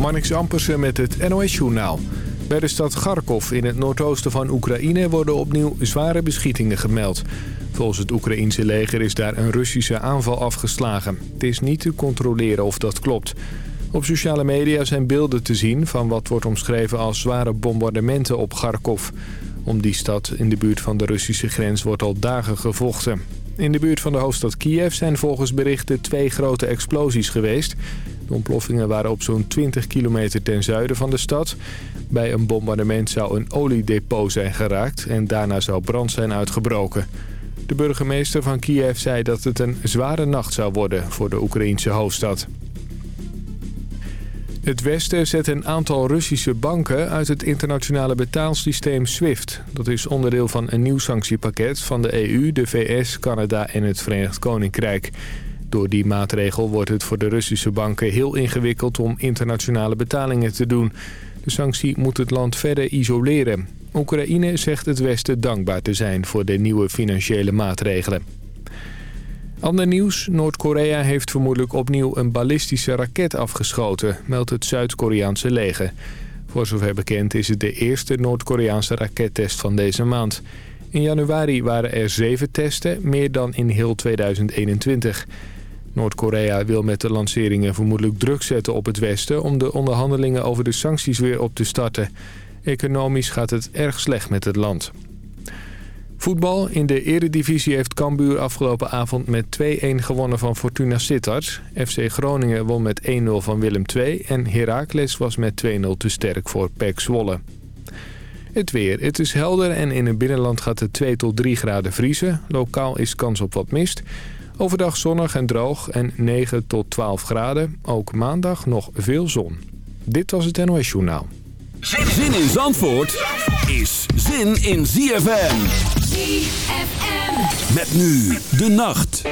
Marnix Ampersen met het NOS-journaal. Bij de stad Kharkov in het noordoosten van Oekraïne worden opnieuw zware beschietingen gemeld. Volgens het Oekraïense leger is daar een Russische aanval afgeslagen. Het is niet te controleren of dat klopt. Op sociale media zijn beelden te zien van wat wordt omschreven als zware bombardementen op Kharkov. Om die stad in de buurt van de Russische grens wordt al dagen gevochten. In de buurt van de hoofdstad Kiev zijn volgens berichten twee grote explosies geweest. De ontploffingen waren op zo'n 20 kilometer ten zuiden van de stad. Bij een bombardement zou een oliedepot zijn geraakt en daarna zou brand zijn uitgebroken. De burgemeester van Kiev zei dat het een zware nacht zou worden voor de Oekraïense hoofdstad. Het Westen zet een aantal Russische banken uit het internationale betaalsysteem SWIFT. Dat is onderdeel van een nieuw sanctiepakket van de EU, de VS, Canada en het Verenigd Koninkrijk. Door die maatregel wordt het voor de Russische banken heel ingewikkeld om internationale betalingen te doen. De sanctie moet het land verder isoleren. Oekraïne zegt het Westen dankbaar te zijn voor de nieuwe financiële maatregelen. Ander nieuws. Noord-Korea heeft vermoedelijk opnieuw een ballistische raket afgeschoten, meldt het Zuid-Koreaanse leger. Voor zover bekend is het de eerste Noord-Koreaanse rakettest van deze maand. In januari waren er zeven testen, meer dan in heel 2021. Noord-Korea wil met de lanceringen vermoedelijk druk zetten op het Westen... om de onderhandelingen over de sancties weer op te starten. Economisch gaat het erg slecht met het land. Voetbal. In de eredivisie heeft Cambuur afgelopen avond met 2-1 gewonnen van Fortuna Sittard. FC Groningen won met 1-0 van Willem II en Heracles was met 2-0 te sterk voor PEC Zwolle. Het weer. Het is helder en in het binnenland gaat het 2 tot 3 graden vriezen. Lokaal is kans op wat mist. Overdag zonnig en droog en 9 tot 12 graden. Ook maandag nog veel zon. Dit was het NOS Journaal. Zin in Zandvoort is zin in ZFM. ZFM. Met nu de nacht.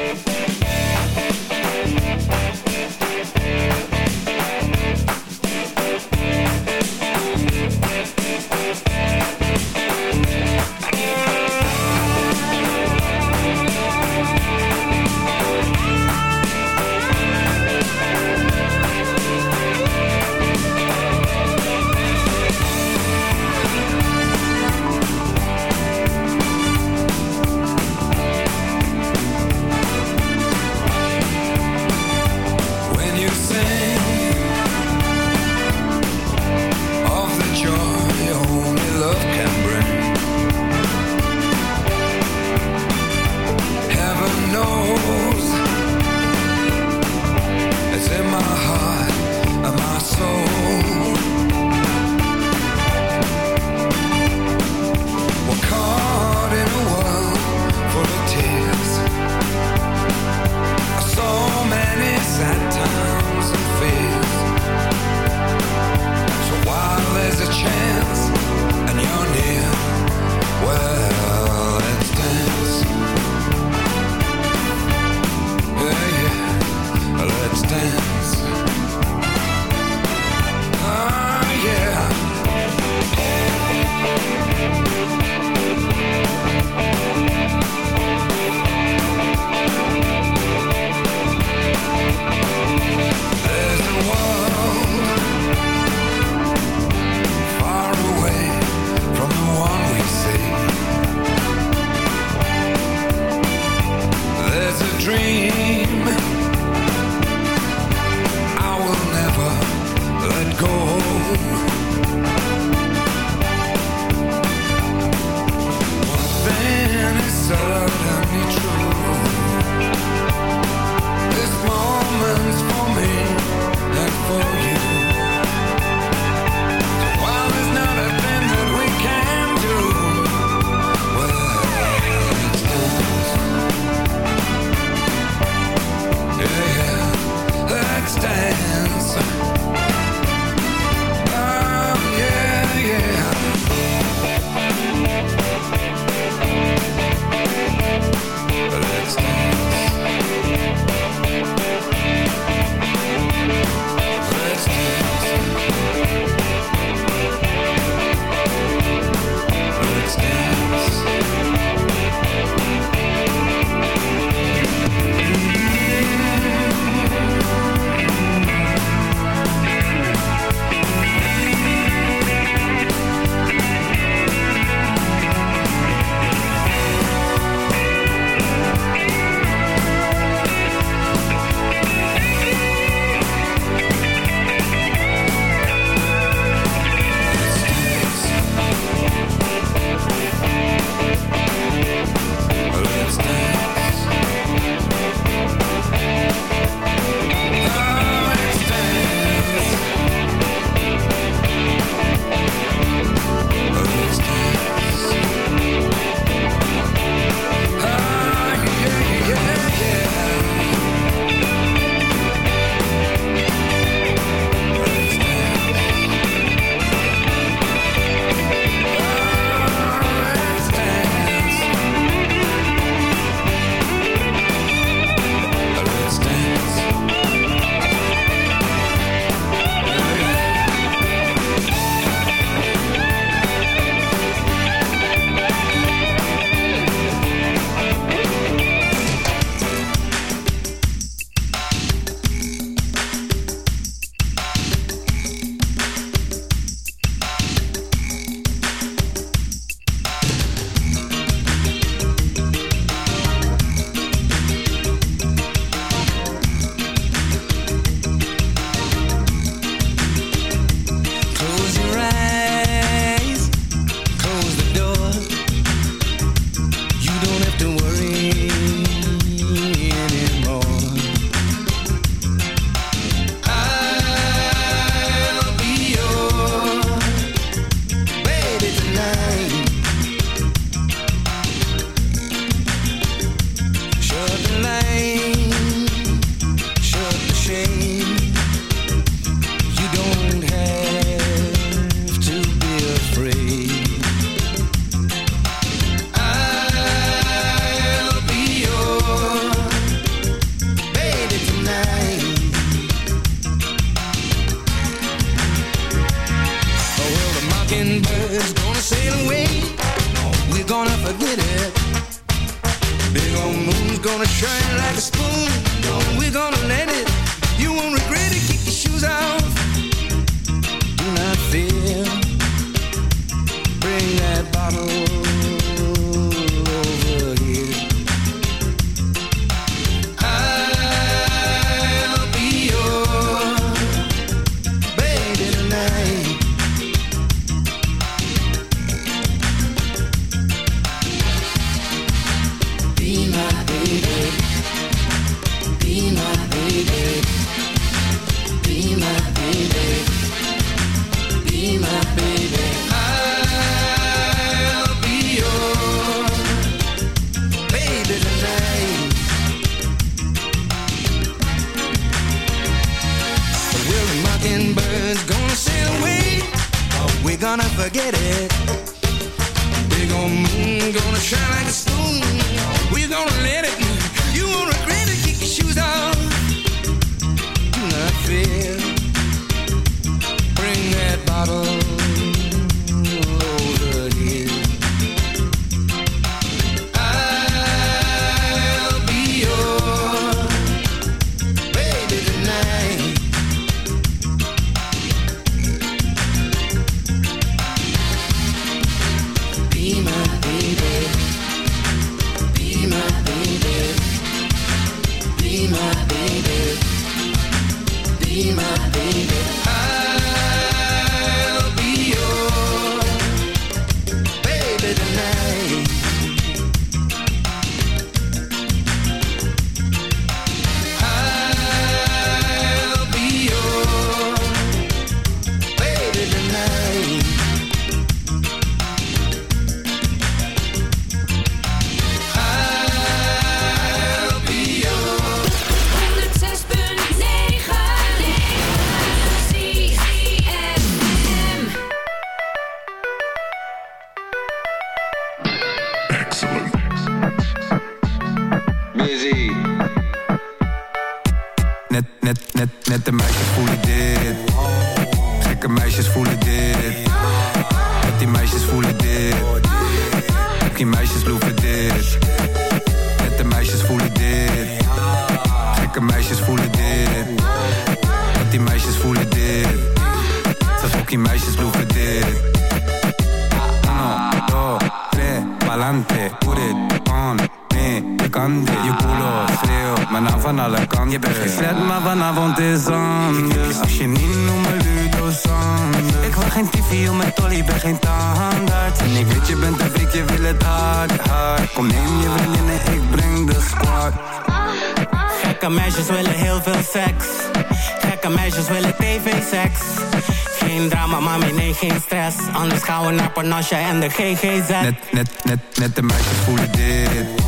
Panache en de GGZ. Net, net, net, net de meisjes voelen dit.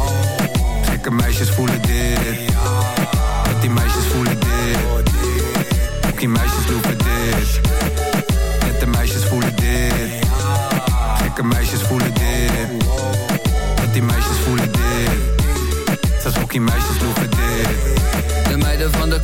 Gekke meisjes voelen dit.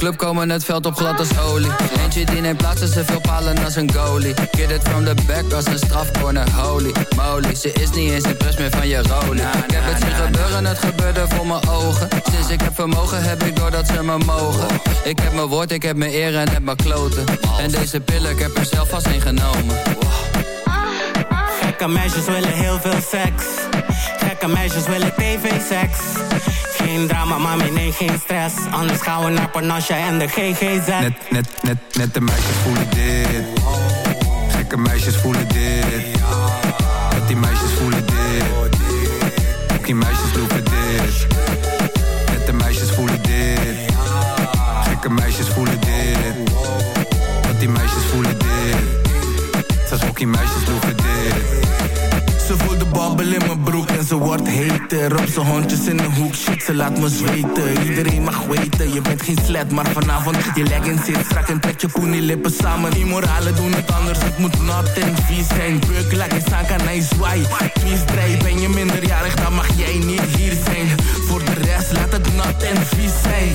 Club komen het veld op glad als olie. Eentje die neemt plaatsen, ze veel palen als een goalie. Get it from the back als een strafcorner, holy moly. Ze is niet eens impress meer van je rolie. Ik heb het zien gebeuren, het gebeurde voor mijn ogen. Sinds ik heb vermogen, heb ik doordat ze me mogen. Ik heb mijn woord, ik heb mijn eer en heb mijn kloten. En deze pillen, ik heb er zelf vast in genomen Gekke meisjes willen heel veel seks Gekke meisjes willen tv-seks geen drama, mami, nee, geen stress. Anders gaan we naar Panasja en de GGZ. Net, net, net, net de meisjes voelen dit. Gekke meisjes voelen dit. Dat die meisjes voelen dit. Ook die meisjes lopen ze wordt heter Op zijn hondjes in de hoek, shit, ze laat me zweten. Iedereen mag weten, je bent geen slet Maar vanavond, je legging zit strak en trek je poenie lippen samen. Die moralen doen het anders, het moet nat en vies zijn. Beuk, je staan, kan hij zwaai Vies draai, ben je minderjarig, dan mag jij niet hier zijn. Voor de rest, laat het nat en vies zijn.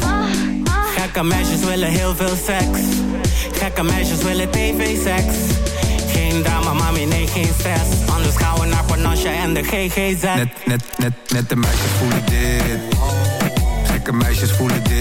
Gekke meisjes willen heel veel seks. Gekke meisjes willen tv-seks geen drama, mami, nee, geen stress. Anders gaan we naar Panache en de GGZ. Net, net, net, net de meisjes voelen dit. Gekke meisjes voelen dit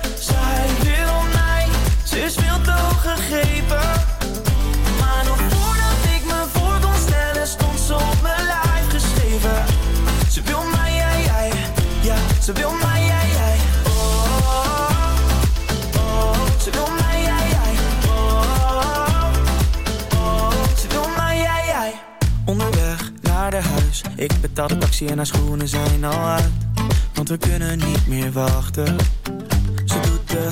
Ik me voor kon stellen, stond ze op mijn lijf geschreven. Ze wil mij, ja, ze wil mij, oh, ze wil mij, ik betaal de taxi en haar schoenen zijn al uit. Want we kunnen niet meer wachten. Ze doet de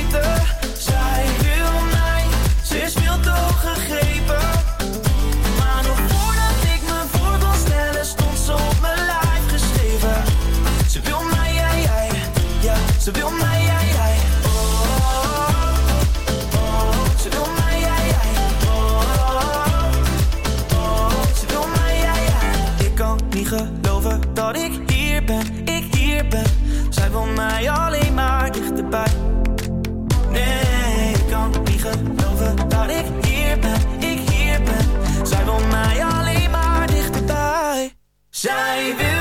Ze wil mij, jij, jij. Oh, oh, ze wil mij, jij, jij. Oh, ze wil mij, jij, jij. Ik kan niet geloven dat ik hier ben, ik hier ben. Zij wil mij alleen maar dichterbij. Nee, ik kan niet geloven dat ik hier ben, ik hier ben. Zij wil mij alleen maar dichterbij. Zij wil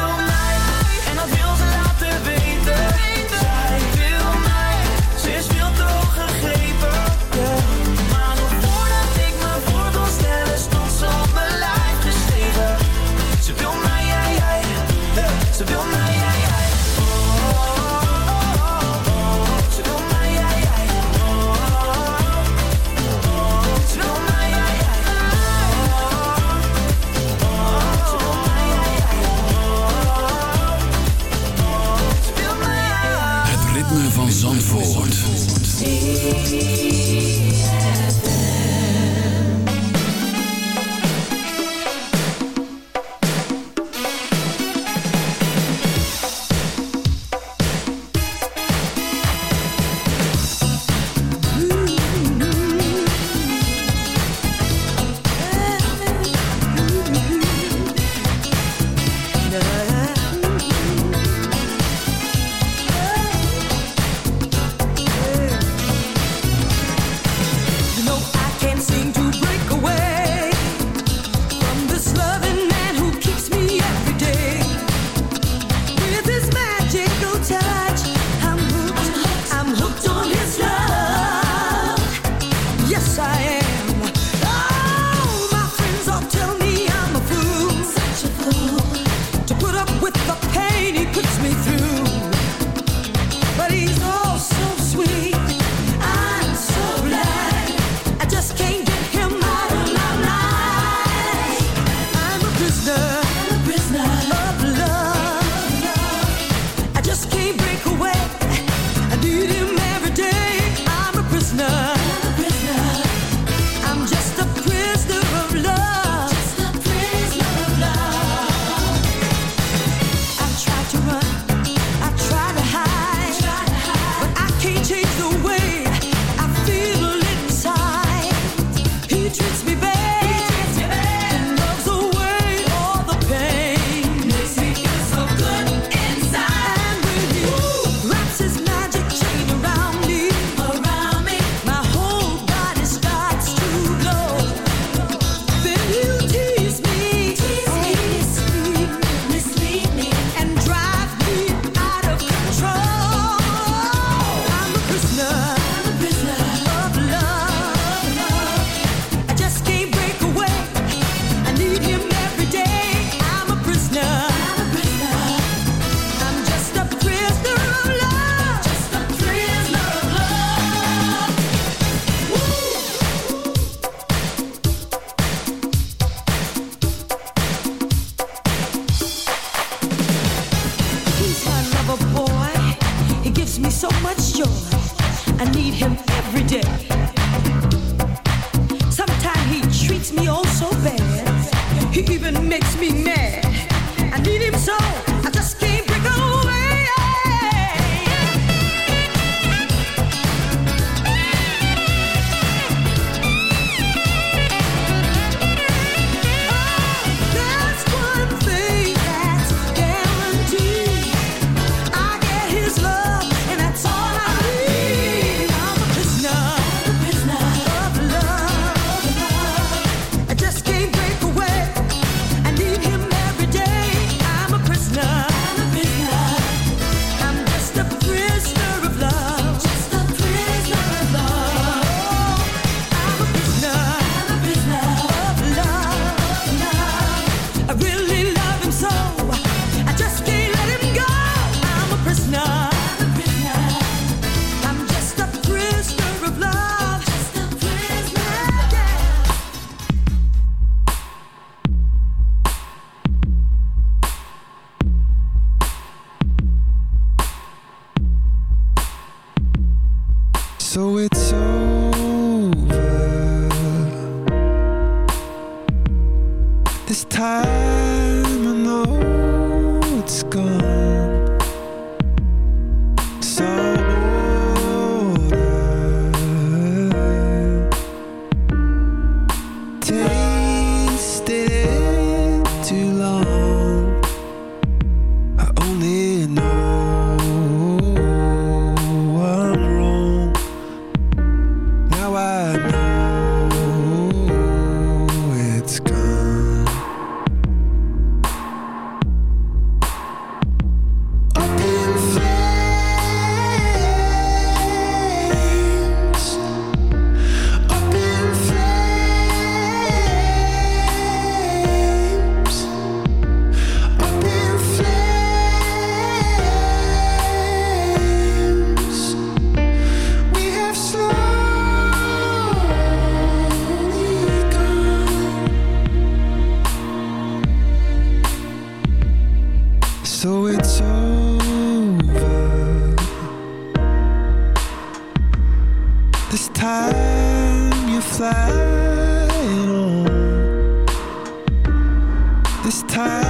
this time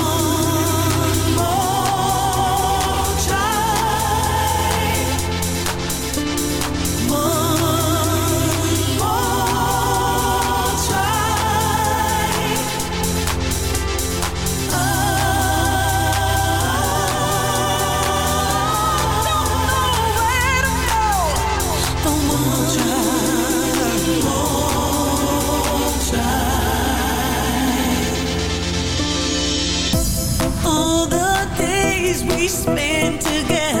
we spent together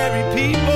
ordinary people.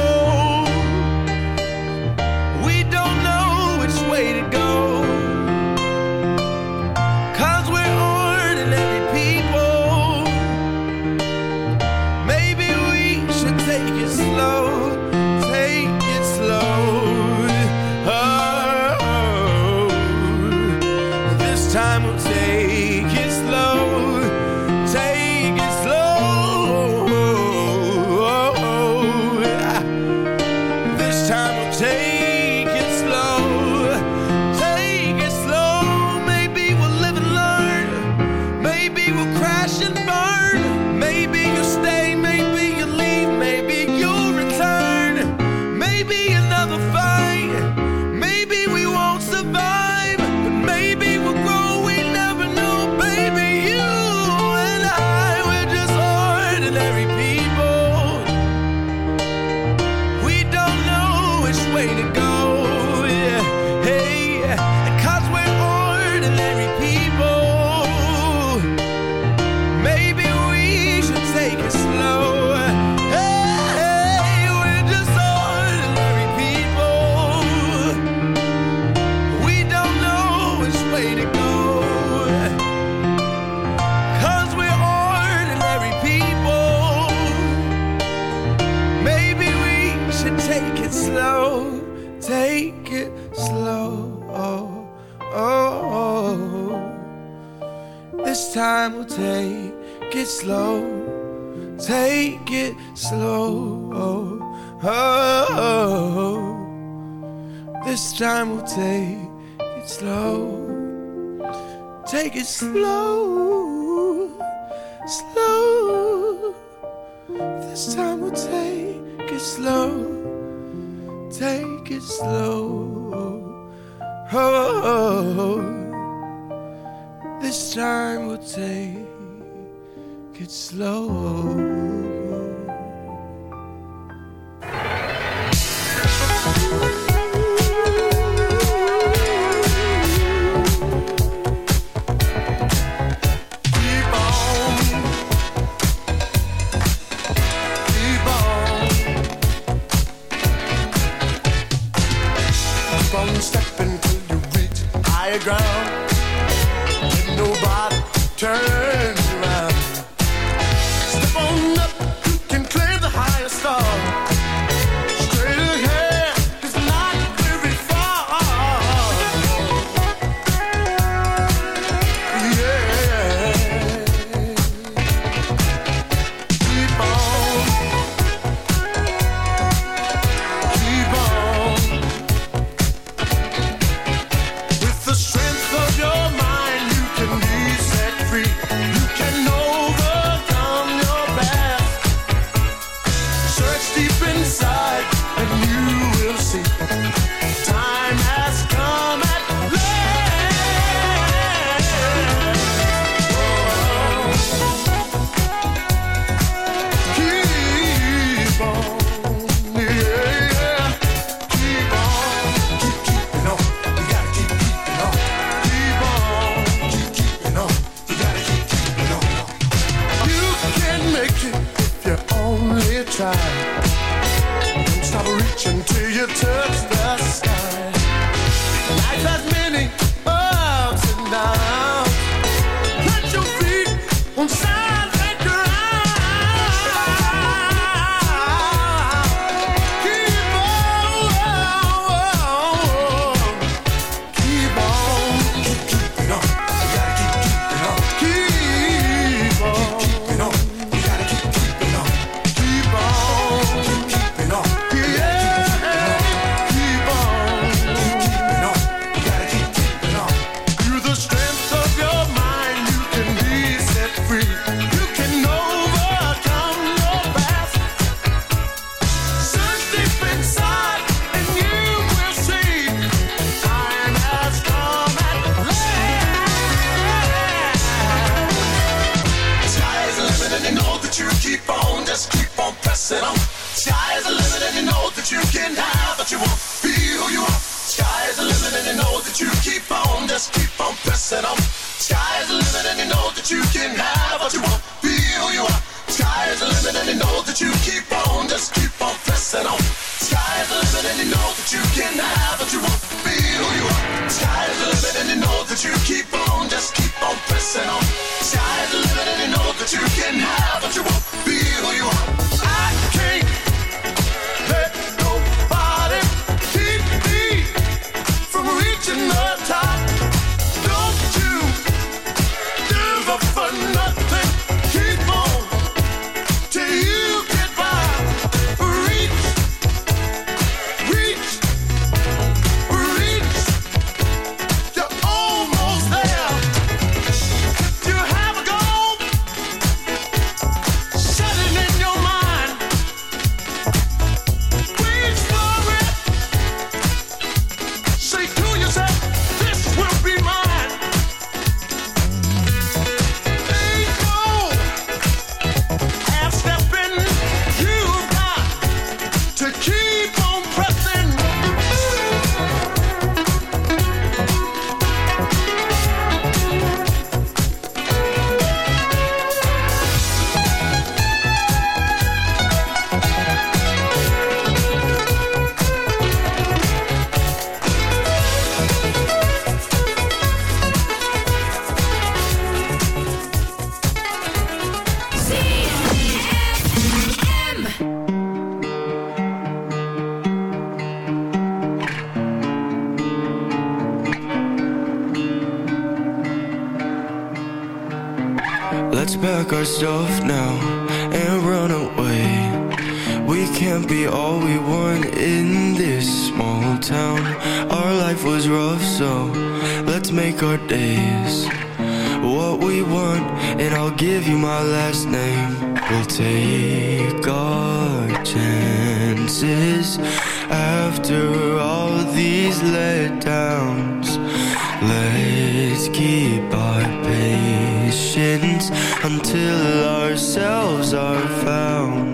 take it slow. You keep on, just keep on pressing on. Is the limit and you know that you can have can't be all we want in this small town. Our life was rough, so let's make our days what we want, and I'll give you my last name. We'll take our chances after all these letdowns. Let's keep our patience until ourselves are found.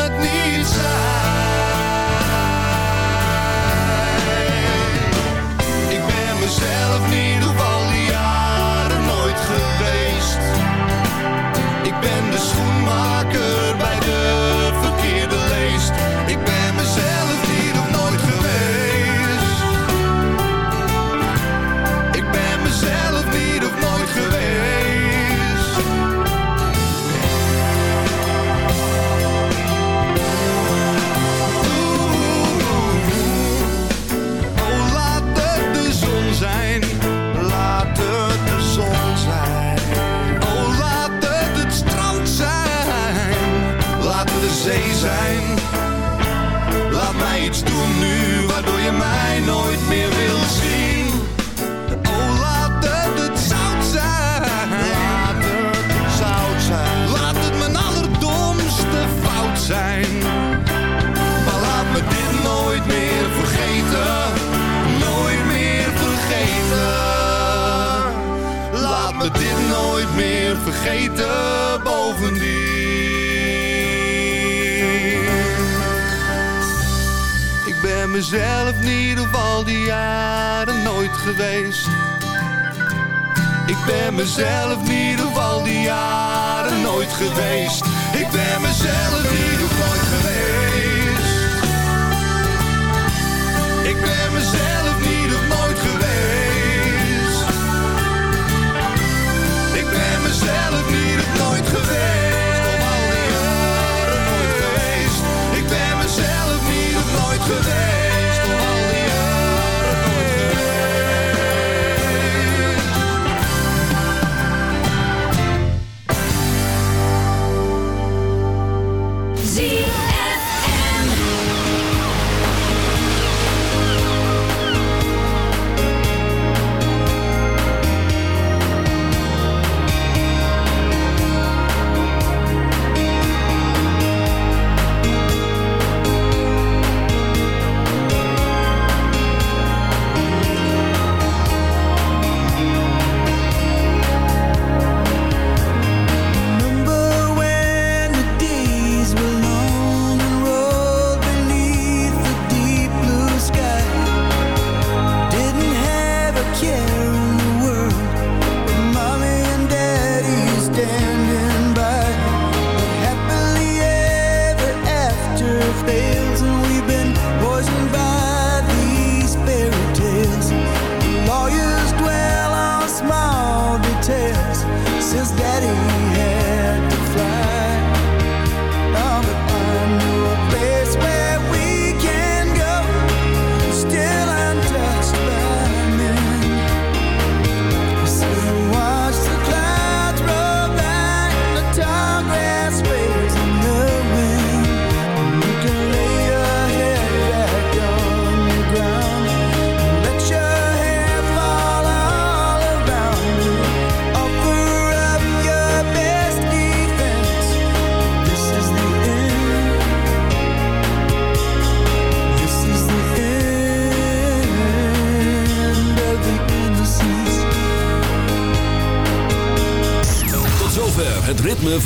het